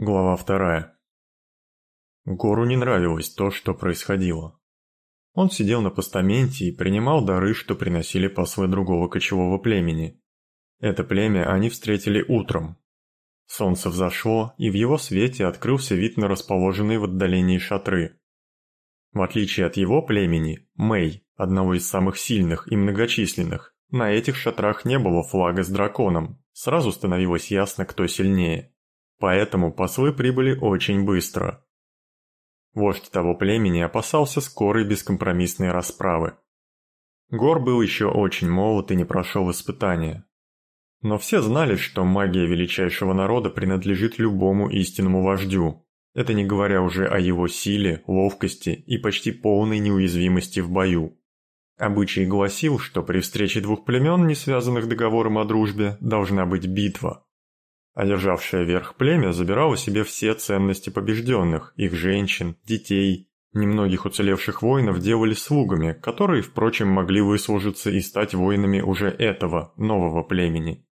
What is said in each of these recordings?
Глава вторая. Гору не нравилось то, что происходило. Он сидел на постаменте и принимал дары, что приносили послы другого кочевого племени. Это племя они встретили утром. Солнце взошло, и в его свете открылся вид на расположенные в отдалении шатры. В отличие от его племени, Мэй, одного из самых сильных и многочисленных, на этих шатрах не было флага с драконом, сразу становилось ясно, кто сильнее. Поэтому послы прибыли очень быстро. Вождь того племени опасался скорой бескомпромиссной расправы. Гор был еще очень молод и не прошел испытания. Но все знали, что магия величайшего народа принадлежит любому истинному вождю. Это не говоря уже о его силе, ловкости и почти полной неуязвимости в бою. Обычай гласил, что при встрече двух племен, не связанных договором о дружбе, должна быть битва. Одержавшее верх племя забирало себе все ценности побежденных, их женщин, детей. Немногих уцелевших воинов делали слугами, которые, впрочем, могли выслужиться и стать воинами уже этого, нового племени.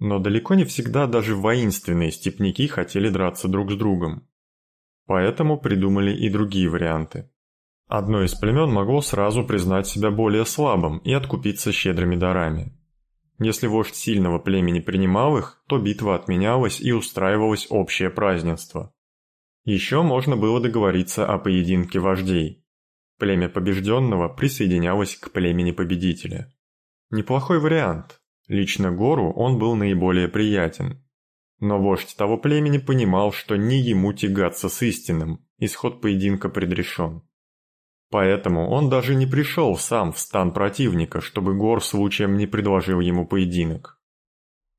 Но далеко не всегда даже воинственные степняки хотели драться друг с другом. Поэтому придумали и другие варианты. Одно из племен могло сразу признать себя более слабым и откупиться щедрыми дарами. Если вождь сильного племени принимал их, то битва отменялась и устраивалось общее празднество. Еще можно было договориться о поединке вождей. Племя побежденного присоединялось к племени победителя. Неплохой вариант. Лично Гору он был наиболее приятен. Но вождь того племени понимал, что не ему тягаться с истинным, исход поединка предрешен. Поэтому он даже не пришел сам в стан противника, чтобы Гор случаем не предложил ему поединок.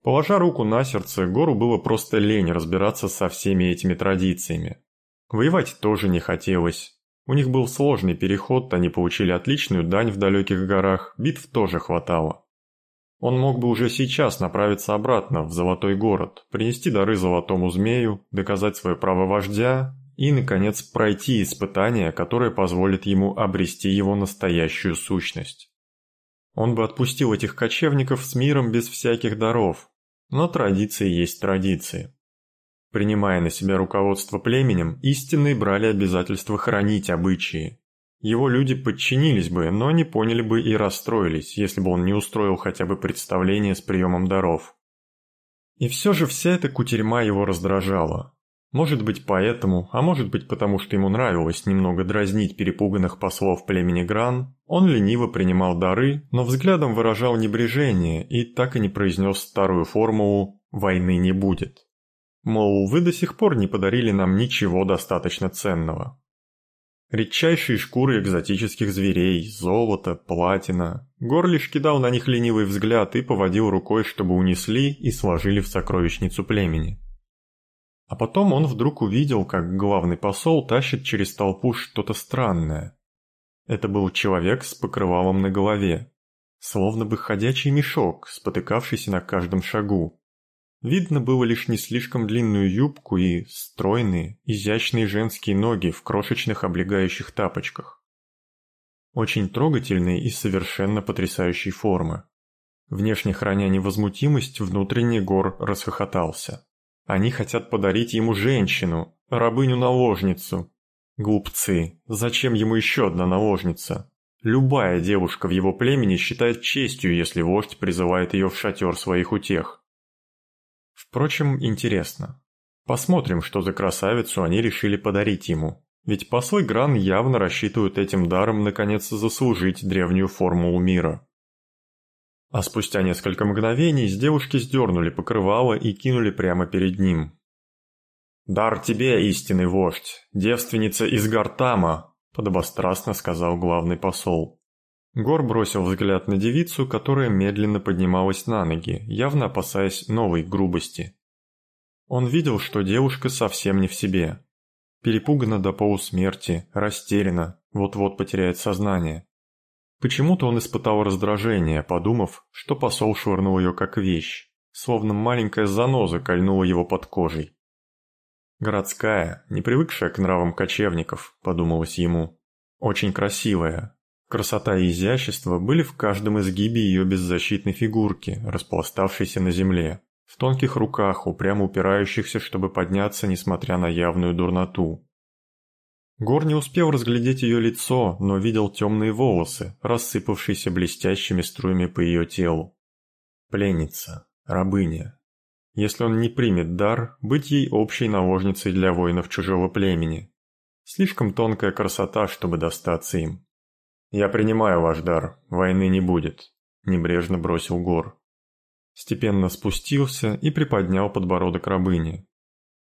Положа руку на сердце, Гору было просто лень разбираться со всеми этими традициями. Воевать тоже не хотелось. У них был сложный переход, они получили отличную дань в далеких горах, битв тоже хватало. Он мог бы уже сейчас направиться обратно, в Золотой город, принести дары Золотому Змею, доказать свое право вождя, и, наконец, пройти испытание, которое позволит ему обрести его настоящую сущность. Он бы отпустил этих кочевников с миром без всяких даров, но традиции есть традиции. Принимая на себя руководство племенем, истинные брали обязательство хранить обычаи. Его люди подчинились бы, но не поняли бы и расстроились, если бы он не устроил хотя бы представление с приемом даров. И все же вся эта кутерьма его раздражала. Может быть поэтому, а может быть потому, что ему нравилось немного дразнить перепуганных послов племени Гран, он лениво принимал дары, но взглядом выражал небрежение и так и не произнес старую формулу «войны не будет». Мол, вы до сих пор не подарили нам ничего достаточно ценного. Редчайшие шкуры экзотических зверей, золото, платина. Гор лишь кидал на них ленивый взгляд и поводил рукой, чтобы унесли и сложили в сокровищницу племени. А потом он вдруг увидел, как главный посол тащит через толпу что-то странное. Это был человек с покрывалом на голове, словно бы ходячий мешок, спотыкавшийся на каждом шагу. Видно было лишь не слишком длинную юбку и стройные, изящные женские ноги в крошечных облегающих тапочках. Очень трогательные и совершенно потрясающей формы. Внешне храня невозмутимость, внутренний гор расхохотался. Они хотят подарить ему женщину, рабыню-наложницу. Глупцы, зачем ему еще одна наложница? Любая девушка в его племени считает честью, если вождь призывает ее в шатер своих утех. Впрочем, интересно. Посмотрим, что за красавицу они решили подарить ему. Ведь послы Гран явно рассчитывают этим даром наконец заслужить древнюю формулу мира. А спустя несколько мгновений с девушки сдернули покрывало и кинули прямо перед ним. «Дар тебе, истинный вождь, девственница из Гартама», – подобострастно сказал главный посол. Гор бросил взгляд на девицу, которая медленно поднималась на ноги, явно опасаясь новой грубости. Он видел, что девушка совсем не в себе. Перепугана до полусмерти, растеряна, вот-вот потеряет сознание. Почему-то он испытал раздражение, подумав, что посол швырнул ее как вещь, словно маленькая заноза кольнула его под кожей. «Городская, не привыкшая к нравам кочевников», – подумалось ему. «Очень красивая. Красота и изящество были в каждом изгибе ее беззащитной фигурки, распластавшейся на земле, в тонких руках, упрямо упирающихся, чтобы подняться, несмотря на явную дурноту. Гор не успел разглядеть ее лицо, но видел темные волосы, рассыпавшиеся блестящими струями по ее телу. Пленница, рабыня. Если он не примет дар, быть ей общей наложницей для воинов чужого племени. Слишком тонкая красота, чтобы достаться им. «Я принимаю ваш дар, войны не будет», – небрежно бросил Гор. Степенно спустился и приподнял подбородок рабыни.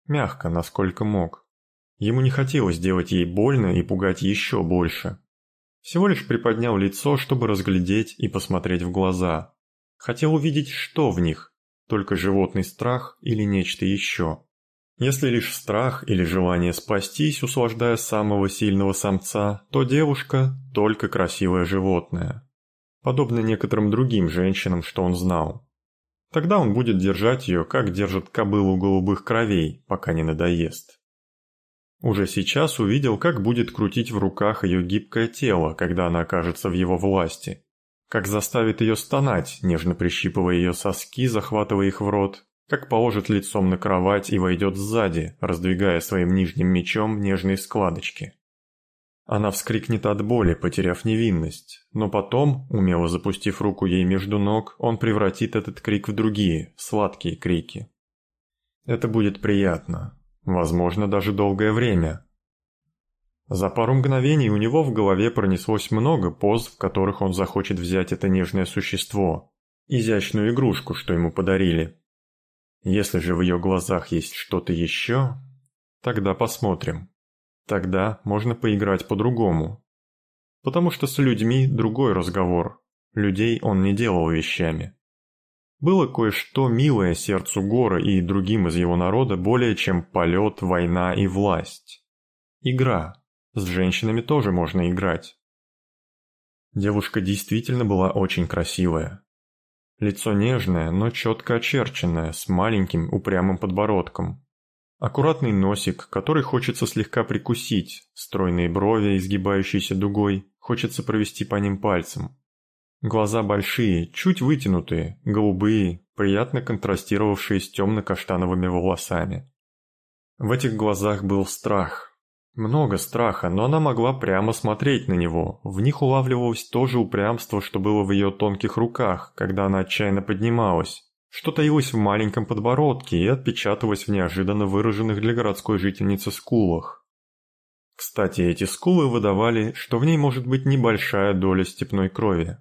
Мягко, насколько мог. Ему не хотелось делать ей больно и пугать еще больше. Всего лишь приподнял лицо, чтобы разглядеть и посмотреть в глаза. Хотел увидеть, что в них, только животный страх или нечто еще. Если лишь страх или желание спастись, услаждая самого сильного самца, то девушка – только красивое животное. Подобно некоторым другим женщинам, что он знал. Тогда он будет держать ее, как держит кобылу голубых кровей, пока не надоест. Уже сейчас увидел, как будет крутить в руках ее гибкое тело, когда она окажется в его власти. Как заставит ее стонать, нежно прищипывая ее соски, захватывая их в рот, как положит лицом на кровать и войдет сзади, раздвигая своим нижним мечом нежные складочки. Она вскрикнет от боли, потеряв невинность, но потом, умело запустив руку ей между ног, он превратит этот крик в другие, сладкие крики. Это будет приятно, возможно, даже долгое время. За пару мгновений у него в голове пронеслось много поз, в которых он захочет взять это нежное существо, изящную игрушку, что ему подарили. Если же в ее глазах есть что-то еще, тогда посмотрим. Тогда можно поиграть по-другому. Потому что с людьми другой разговор. Людей он не делал вещами. Было кое-что милое сердцу Гора и другим из его народа более чем полет, война и власть. Игра. С женщинами тоже можно играть. Девушка действительно была очень красивая. Лицо нежное, но четко очерченное, с маленьким упрямым подбородком. Аккуратный носик, который хочется слегка прикусить, стройные брови, изгибающиеся дугой, хочется провести по ним пальцем. Глаза большие, чуть вытянутые, голубые, приятно контрастировавшие с темно-каштановыми волосами. В этих глазах был страх, много страха, но она могла прямо смотреть на него. В них улавливалось то же упрямство, что было в ее тонких руках, когда она отчаянно поднималась. Что таилось в маленьком подбородке и отпечаталось в неожиданно выраженных для городской жительницы скулах. Кстати, эти скулы выдавали, что в ней может быть небольшая доля степной крови.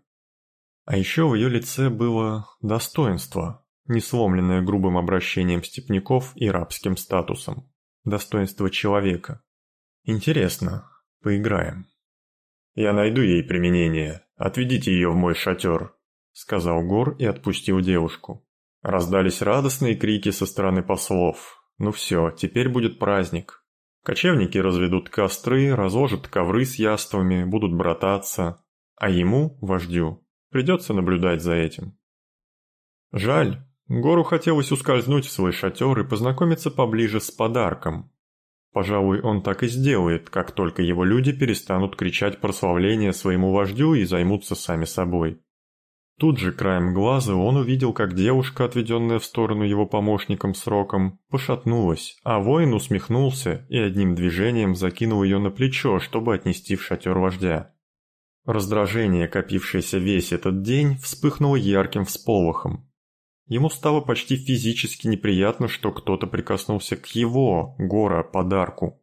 А еще в ее лице было достоинство, не сломленное грубым обращением степняков и рабским статусом. Достоинство человека. Интересно. Поиграем. Я найду ей применение. Отведите ее в мой шатер, сказал Гор и отпустил девушку. Раздались радостные крики со стороны послов. Ну все, теперь будет праздник. Кочевники разведут костры, разложат ковры с яствами, будут брататься. А ему, вождю, придется наблюдать за этим. Жаль, Гору хотелось ускользнуть в свой шатер и познакомиться поближе с подарком, Пожалуй, он так и сделает, как только его люди перестанут кричать прославление своему вождю и займутся сами собой. Тут же краем глаза он увидел, как девушка, отведенная в сторону его помощником сроком, пошатнулась, а воин усмехнулся и одним движением закинул ее на плечо, чтобы отнести в шатер вождя. Раздражение, копившееся весь этот день, вспыхнуло ярким всполохом. Ему стало почти физически неприятно, что кто-то прикоснулся к его, Гора, подарку.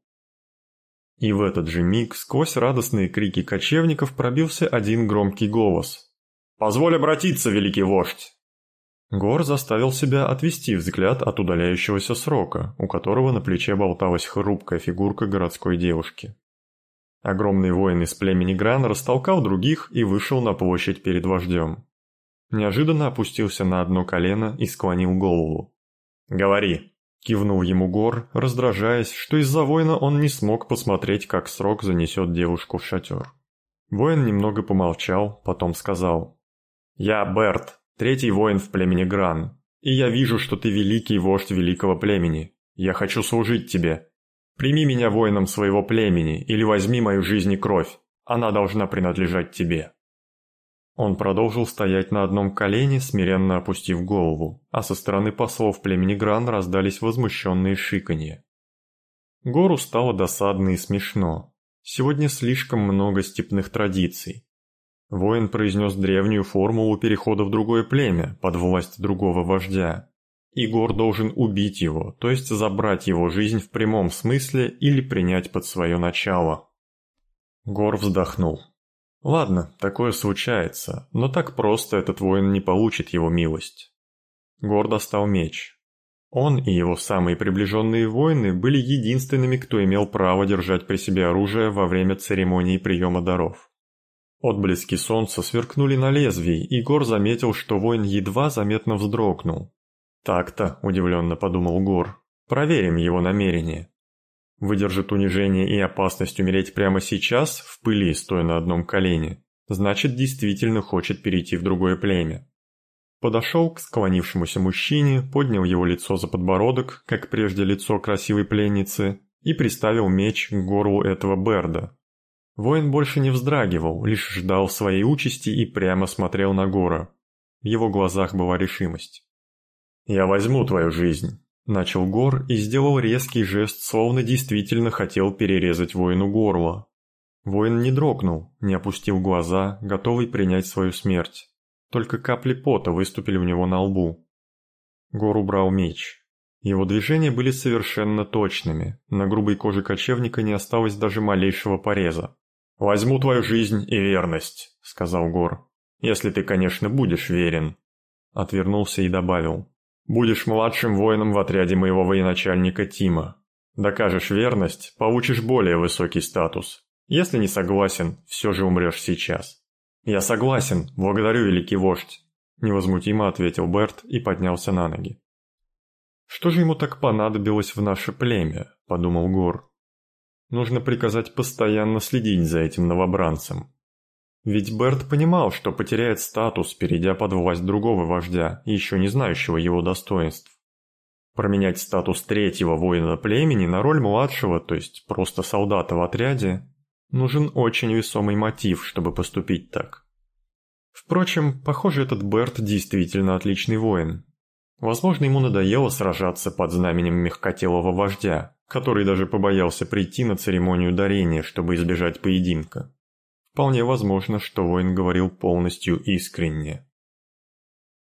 И в этот же миг сквозь радостные крики кочевников пробился один громкий голос. «Позволь обратиться, великий вождь!» Гор заставил себя отвести взгляд от удаляющегося срока, у которого на плече болталась хрупкая фигурка городской девушки. Огромный воин из племени Гран растолкал других и вышел на площадь перед вождем. Неожиданно опустился на одно колено и склонил голову. «Говори!» – кивнул ему Гор, раздражаясь, что из-за воина он не смог посмотреть, как срок занесет девушку в шатер. Воин немного помолчал, потом сказал. «Я Берт, третий воин в племени Гран, и я вижу, что ты великий вождь великого племени. Я хочу служить тебе. Прими меня воином своего племени или возьми мою жизнь и кровь. Она должна принадлежать тебе». Он продолжил стоять на одном колене, смиренно опустив голову, а со стороны послов племени Гран раздались возмущенные шиканье. Гору стало досадно и смешно. Сегодня слишком много степных традиций. Воин произнес древнюю формулу перехода в другое племя, под власть другого вождя. Игор должен убить его, то есть забрать его жизнь в прямом смысле или принять под свое начало. Гор вздохнул. Ладно, такое случается, но так просто этот воин не получит его милость. Гор достал меч. Он и его самые приближенные воины были единственными, кто имел право держать при себе оружие во время церемонии приема даров. Отблески солнца сверкнули на лезвии, и Гор заметил, что воин едва заметно вздрогнул. «Так-то», – удивленно подумал Гор, – «проверим его намерение» выдержит унижение и опасность умереть прямо сейчас, в пыли, стоя на одном колене, значит действительно хочет перейти в другое племя. Подошел к склонившемуся мужчине, поднял его лицо за подбородок, как прежде лицо красивой пленницы, и приставил меч к горлу этого Берда. Воин больше не вздрагивал, лишь ждал своей участи и прямо смотрел на Гора. В его глазах была решимость. «Я возьму твою жизнь», Начал Гор и сделал резкий жест, словно действительно хотел перерезать воину горло. Воин не дрогнул, не опустил глаза, готовый принять свою смерть. Только капли пота выступили у него на лбу. Гор убрал меч. Его движения были совершенно точными, на грубой коже кочевника не осталось даже малейшего пореза. «Возьму твою жизнь и верность», — сказал Гор. «Если ты, конечно, будешь верен». Отвернулся и добавил. Будешь младшим воином в отряде моего военачальника Тима. Докажешь верность, получишь более высокий статус. Если не согласен, все же умрешь сейчас». «Я согласен, благодарю, великий вождь», – невозмутимо ответил Берт и поднялся на ноги. «Что же ему так понадобилось в наше племя?» – подумал Гор. «Нужно приказать постоянно следить за этим новобранцем. Ведь Берт понимал, что потеряет статус, перейдя под власть другого вождя, еще не знающего его достоинств. Променять статус третьего воина племени на роль младшего, то есть просто солдата в отряде, нужен очень весомый мотив, чтобы поступить так. Впрочем, похоже, этот Берт действительно отличный воин. Возможно, ему надоело сражаться под знаменем мягкотелого вождя, который даже побоялся прийти на церемонию дарения, чтобы избежать поединка. Вполне возможно, что воин говорил полностью искренне.